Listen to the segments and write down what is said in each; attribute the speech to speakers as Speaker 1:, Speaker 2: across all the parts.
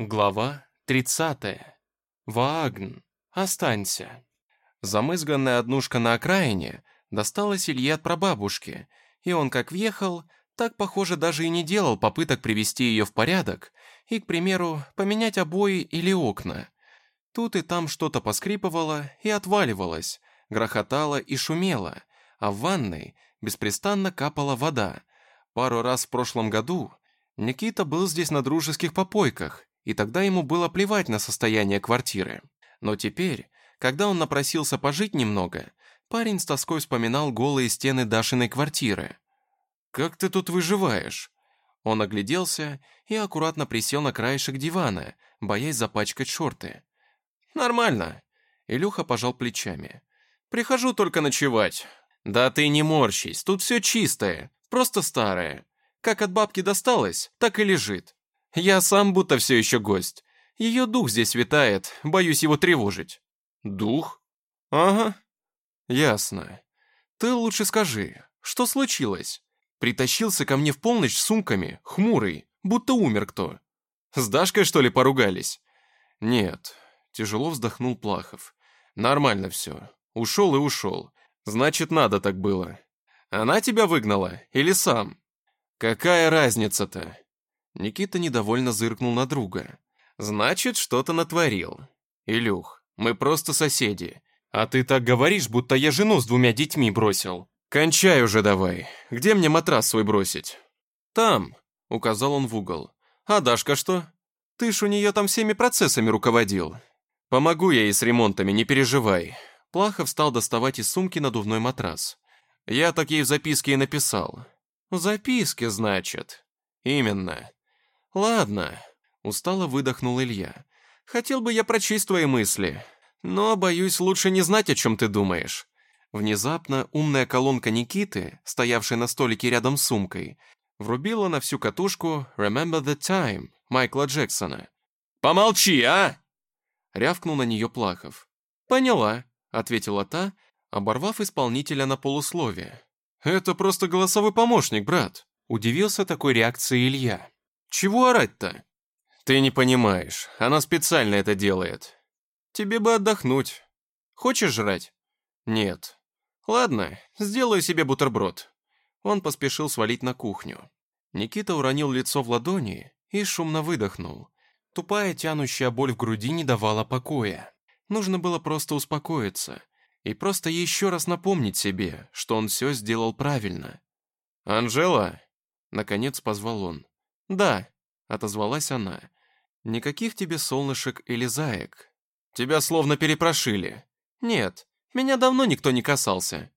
Speaker 1: Глава 30. Ваагн, останься. Замызганная однушка на окраине досталась Илье от прабабушки, и он как въехал, так, похоже, даже и не делал попыток привести ее в порядок и, к примеру, поменять обои или окна. Тут и там что-то поскрипывало и отваливалось, грохотало и шумело, а в ванной беспрестанно капала вода. Пару раз в прошлом году Никита был здесь на дружеских попойках, и тогда ему было плевать на состояние квартиры. Но теперь, когда он напросился пожить немного, парень с тоской вспоминал голые стены Дашиной квартиры. «Как ты тут выживаешь?» Он огляделся и аккуратно присел на краешек дивана, боясь запачкать шорты. «Нормально». Илюха пожал плечами. «Прихожу только ночевать». «Да ты не морщись, тут все чистое, просто старое. Как от бабки досталось, так и лежит. Я сам будто все еще гость. Ее дух здесь витает, боюсь его тревожить». «Дух?» «Ага». «Ясно. Ты лучше скажи, что случилось?» Притащился ко мне в полночь с сумками, хмурый, будто умер кто. С Дашкой, что ли, поругались? Нет, тяжело вздохнул Плахов. Нормально все. Ушел и ушел. Значит, надо так было. Она тебя выгнала или сам? Какая разница-то? Никита недовольно зыркнул на друга. «Значит, что-то натворил. Илюх, мы просто соседи. А ты так говоришь, будто я жену с двумя детьми бросил. Кончай уже давай. Где мне матрас свой бросить?» «Там», — указал он в угол. «А Дашка что? Ты ж у нее там всеми процессами руководил. Помогу я ей с ремонтами, не переживай». Плахов стал доставать из сумки надувной матрас. Я так ей в записке и написал. «В записке, значит?» «Именно. «Ладно», — устало выдохнул Илья. «Хотел бы я прочесть твои мысли, но, боюсь, лучше не знать, о чем ты думаешь». Внезапно умная колонка Никиты, стоявшая на столике рядом с сумкой, врубила на всю катушку «Remember the Time» Майкла Джексона. «Помолчи, а!» — рявкнул на нее Плахов. «Поняла», — ответила та, оборвав исполнителя на полусловие. «Это просто голосовой помощник, брат», — удивился такой реакцией Илья. Чего орать-то? Ты не понимаешь, она специально это делает. Тебе бы отдохнуть. Хочешь жрать? Нет. Ладно, сделаю себе бутерброд. Он поспешил свалить на кухню. Никита уронил лицо в ладони и шумно выдохнул. Тупая тянущая боль в груди не давала покоя. Нужно было просто успокоиться и просто еще раз напомнить себе, что он все сделал правильно. «Анжела!» — наконец позвал он. «Да», — отозвалась она. «Никаких тебе солнышек или заек. Тебя словно перепрошили». «Нет, меня давно никто не касался».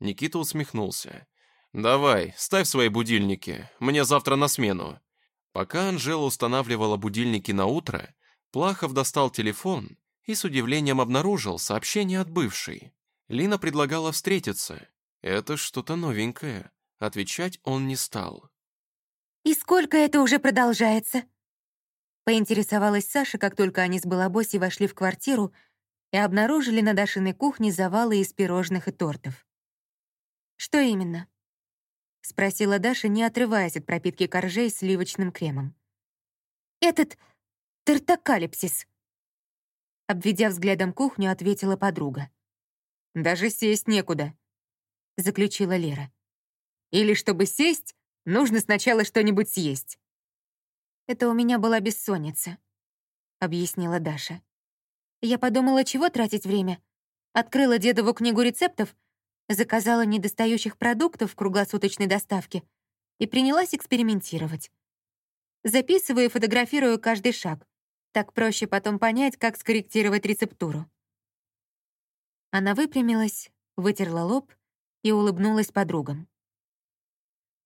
Speaker 1: Никита усмехнулся. «Давай, ставь свои будильники, мне завтра на смену». Пока Анжела устанавливала будильники на утро, Плахов достал телефон и с удивлением обнаружил сообщение от бывшей. Лина предлагала встретиться. Это что-то новенькое. Отвечать он не стал.
Speaker 2: «И сколько это уже продолжается?» Поинтересовалась Саша, как только они с Балабоси вошли в квартиру и обнаружили на Дашиной кухне завалы из пирожных и тортов. «Что именно?» — спросила Даша, не отрываясь от пропитки коржей сливочным кремом. «Этот тертокалипсис», — обведя взглядом кухню, ответила подруга. «Даже сесть некуда», — заключила Лера. «Или чтобы сесть, Нужно сначала что-нибудь съесть». «Это у меня была бессонница», — объяснила Даша. Я подумала, чего тратить время. Открыла дедову книгу рецептов, заказала недостающих продуктов в круглосуточной доставке и принялась экспериментировать. Записываю и фотографирую каждый шаг. Так проще потом понять, как скорректировать рецептуру. Она выпрямилась, вытерла лоб и улыбнулась подругам.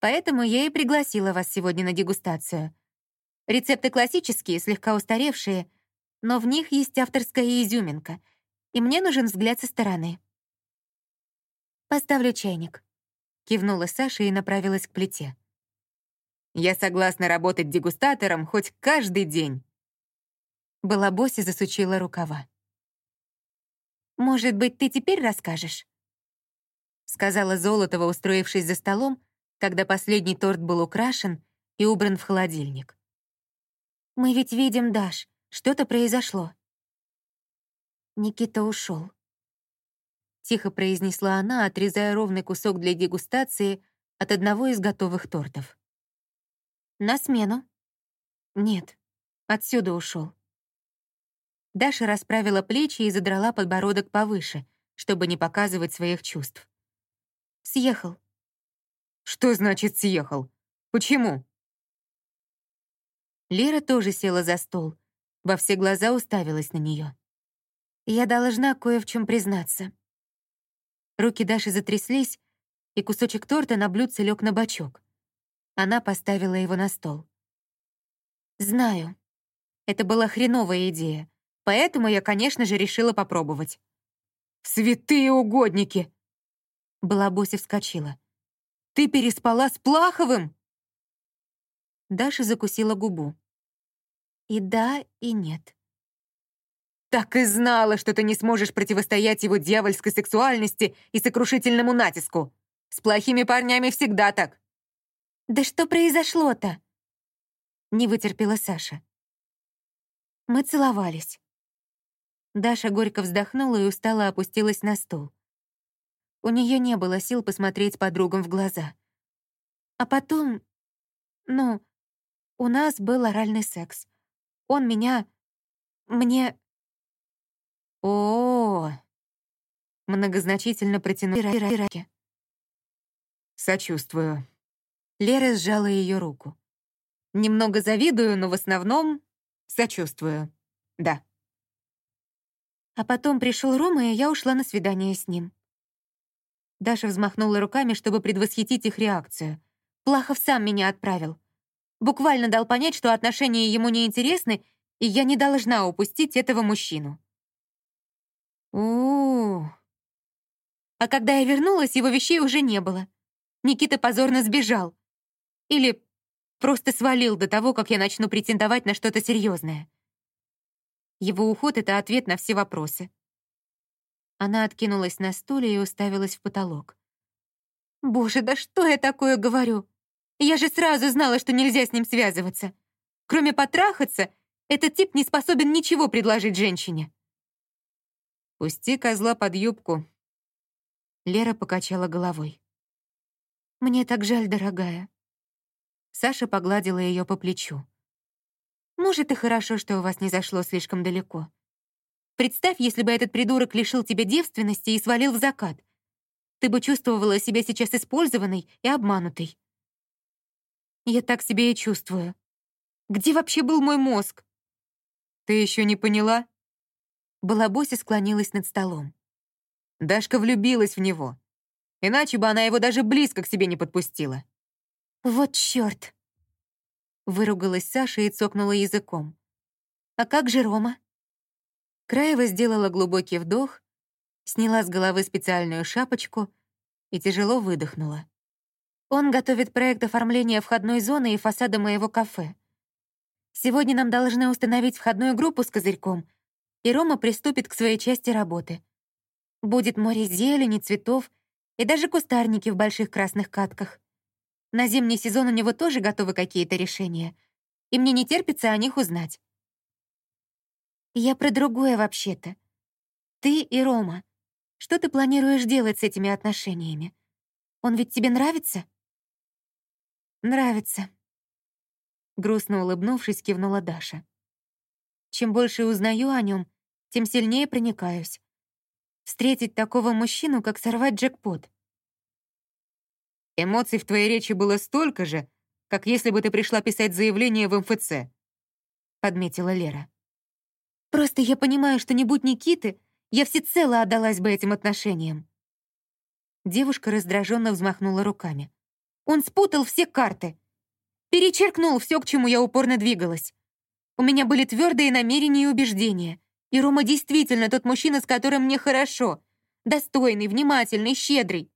Speaker 2: Поэтому я и пригласила вас сегодня на дегустацию. Рецепты классические, слегка устаревшие, но в них есть авторская изюминка, и мне нужен взгляд со стороны. «Поставлю чайник», — кивнула Саша и направилась к плите. «Я согласна работать дегустатором хоть каждый день», Балабоси засучила рукава. «Может быть, ты теперь расскажешь?» Сказала Золотова, устроившись за столом, когда последний торт был украшен и убран в холодильник. Мы ведь видим Даш. Что-то произошло. Никита ушел. Тихо произнесла она, отрезая ровный кусок для дегустации от одного из готовых тортов. На смену. Нет, отсюда ушел. Даша расправила плечи и задрала подбородок повыше, чтобы не показывать своих чувств. Съехал.
Speaker 3: Что значит съехал? Почему?
Speaker 2: Лера тоже села за стол, во все глаза уставилась на нее. Я должна кое в чем признаться. Руки Даши затряслись, и кусочек торта на блюдце лег на бочок. Она поставила его на стол. «Знаю. Это была хреновая идея, поэтому я, конечно же, решила попробовать».
Speaker 3: «Святые угодники!»
Speaker 2: Балабоси вскочила.
Speaker 3: «Ты переспала с Плаховым?»
Speaker 2: Даша закусила губу. И да, и нет.
Speaker 3: Так и знала, что ты не сможешь противостоять его дьявольской сексуальности и сокрушительному натиску. С плохими парнями всегда так.
Speaker 2: Да что произошло-то? Не вытерпела Саша. Мы целовались. Даша горько вздохнула и устало опустилась на стул. У нее не было сил посмотреть подругам в глаза. А потом... Ну, у нас был оральный секс. Он меня... Мне...
Speaker 3: О, -о, -о, Многозначительно протянул Ираки. Сочувствую.
Speaker 2: Лера сжала ее руку.
Speaker 3: Немного завидую, но в основном сочувствую. Да.
Speaker 2: А потом пришел Рома, и я ушла на свидание с ним. Даша взмахнула руками, чтобы предвосхитить их реакцию. Плахов сам меня отправил. Буквально дал понять, что отношения ему не интересны, и я не должна упустить этого мужчину. у у А когда я вернулась, его вещей уже не было. Никита позорно сбежал. Или просто свалил до того, как я начну претендовать на что-то серьезное. Его уход — это ответ на все вопросы. Она откинулась на стуле и уставилась в потолок. «Боже, да что я такое говорю? Я же сразу знала, что нельзя с ним связываться. Кроме потрахаться, этот тип не способен ничего предложить женщине».
Speaker 3: «Пусти козла под юбку».
Speaker 2: Лера покачала головой. «Мне так жаль, дорогая». Саша погладила ее по плечу. «Может, и хорошо, что у вас не зашло слишком далеко. Представь, если бы этот придурок лишил тебя девственности и свалил в закат. Ты бы чувствовала себя сейчас использованной и обманутой. Я так себя и чувствую. Где вообще был мой мозг?
Speaker 3: Ты еще не поняла?
Speaker 2: Балабося склонилась над столом.
Speaker 3: Дашка влюбилась в него. Иначе бы она его даже близко к себе не подпустила.
Speaker 2: Вот чёрт! Выругалась Саша и цокнула языком. А как же Рома? Краева сделала глубокий вдох, сняла с головы специальную шапочку и тяжело выдохнула. Он готовит проект оформления входной зоны и фасада моего кафе. Сегодня нам должны установить входную группу с козырьком, и Рома приступит к своей части работы. Будет море зелени, цветов и даже кустарники в больших красных катках. На зимний сезон у него тоже готовы какие-то решения, и мне не терпится о них узнать. Я про другое вообще-то. Ты и Рома. Что ты планируешь делать с этими отношениями? Он ведь тебе нравится? Нравится. Грустно улыбнувшись, кивнула Даша. Чем больше узнаю о нем, тем сильнее проникаюсь. Встретить такого мужчину, как сорвать джекпот.
Speaker 3: Эмоций в твоей речи было столько же, как если бы ты пришла писать заявление в МФЦ, подметила Лера.
Speaker 2: Просто я понимаю, что не будь Никиты, я всецело отдалась бы этим отношениям. Девушка раздраженно взмахнула руками. Он спутал все карты. Перечеркнул все, к чему я упорно двигалась. У меня были твердые намерения и убеждения. И Рома действительно тот мужчина, с которым мне хорошо. Достойный, внимательный, щедрый.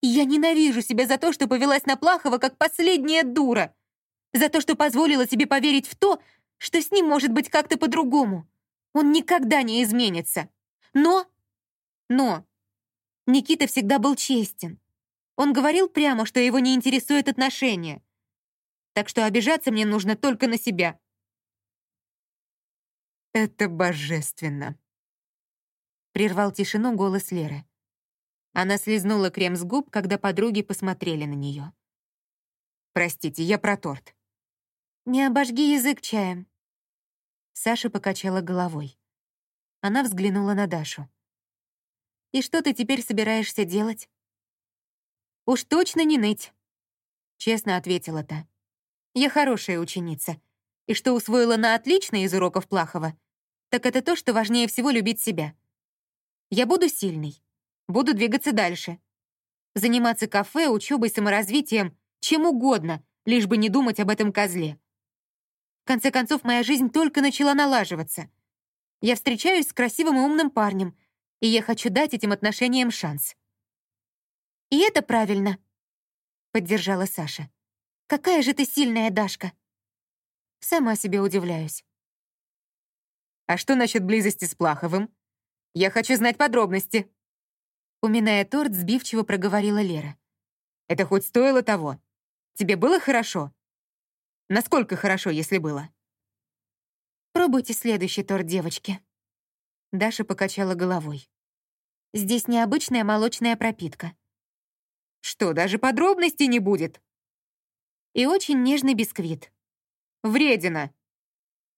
Speaker 2: И я ненавижу себя за то, что повелась на Плахова как последняя дура. За то, что позволила себе поверить в то, что с ним может быть как-то по-другому. Он никогда не изменится. Но... Но... Никита всегда был честен. Он говорил прямо, что его не интересуют отношения. Так что обижаться мне нужно только на себя.
Speaker 3: Это божественно.
Speaker 2: Прервал тишину голос Леры. Она слезнула крем с губ, когда подруги посмотрели на нее.
Speaker 3: «Простите, я про торт».
Speaker 2: «Не обожги язык чаем». Саша покачала головой. Она взглянула на Дашу. «И что ты теперь собираешься делать?» «Уж точно не ныть», — честно ответила та. «Я хорошая ученица, и что усвоила на отлично из уроков Плахова, так это то, что важнее всего любить себя. Я буду сильной, буду двигаться дальше, заниматься кафе, учебой, саморазвитием, чем угодно, лишь бы не думать об этом козле. Конце концов, моя жизнь только начала налаживаться. Я встречаюсь с красивым и умным парнем, и я хочу дать этим отношениям шанс. «И это правильно», — поддержала Саша. «Какая же ты сильная, Дашка!» Сама себе удивляюсь.
Speaker 3: «А что насчет близости с Плаховым? Я хочу знать подробности!»
Speaker 2: Уминая торт, сбивчиво проговорила Лера.
Speaker 3: «Это хоть стоило того? Тебе было хорошо? Насколько хорошо, если было?»
Speaker 2: «Пробуйте следующий торт, девочки». Даша покачала головой. «Здесь необычная молочная пропитка.
Speaker 3: Что, даже подробностей не будет?
Speaker 2: И очень нежный бисквит.
Speaker 3: Вредина.